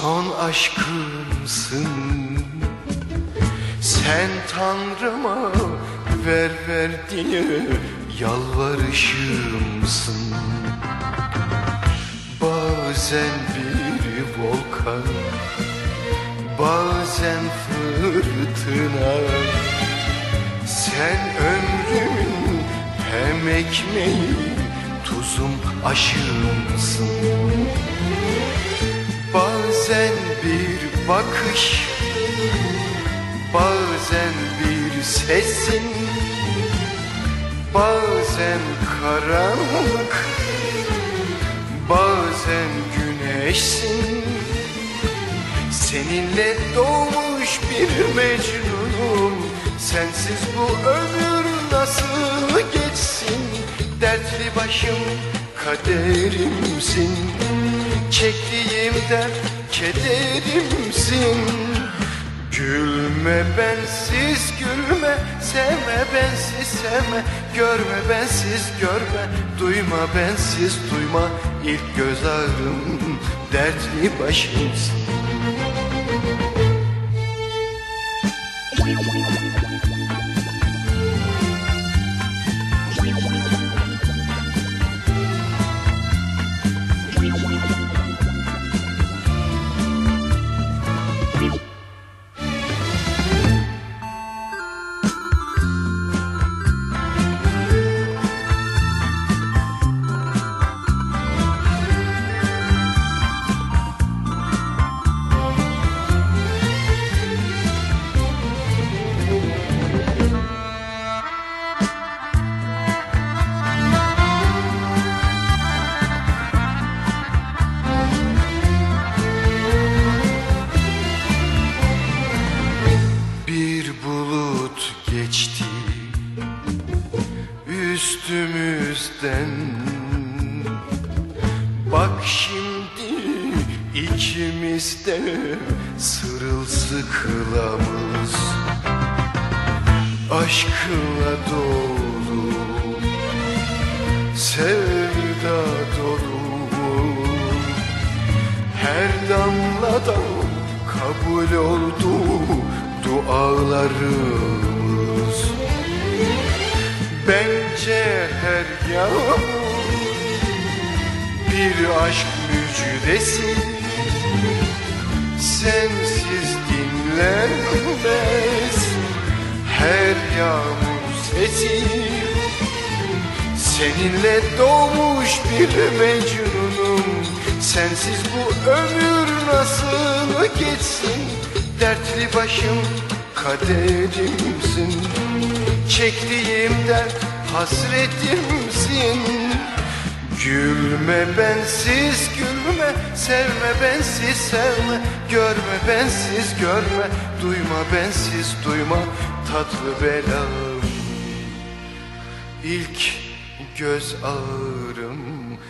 Son aşkımsın. Sen Tanrıma ver ver diye yalvarışımsın. Bazen bir volkan Bazen fırtına. Sen ömrümün hem ekmeği Tuzum aşığımsın Bazen bir bakış Bazen bir sesin Bazen karanlık Bazen güneşsin. Seninle doğmuş bir mecnunum Sensiz bu ömür nasıl geçsin? Dertli başım kaderimsin. Çektiğim dert kederimsin. Gülme bensiz gülme Sevme bensiz sevme. Görme bensiz görme Duyma bensiz duyma. İlk göz ağrım Dertli başımsın üstümüzden. Bak şimdi ikimiz de sırılsıklamız. Aşkla dolu sevda dolu. Her damladan kabul oldu dualarımız Bence her yağmur bir aşk müjdesi. Sensiz dinlenmez her yağmur sesi. Seninle doğmuş bir mecnunum. Sensiz bu ömür nasıl geçsin? Dertli başım kaderimsin Çektiğim dert hasretimsin. Gülme bensiz gülme Sevme bensiz sevme. Görme bensiz görme Duyma bensiz duyma. Tatlı belam ilk göz ağrımsın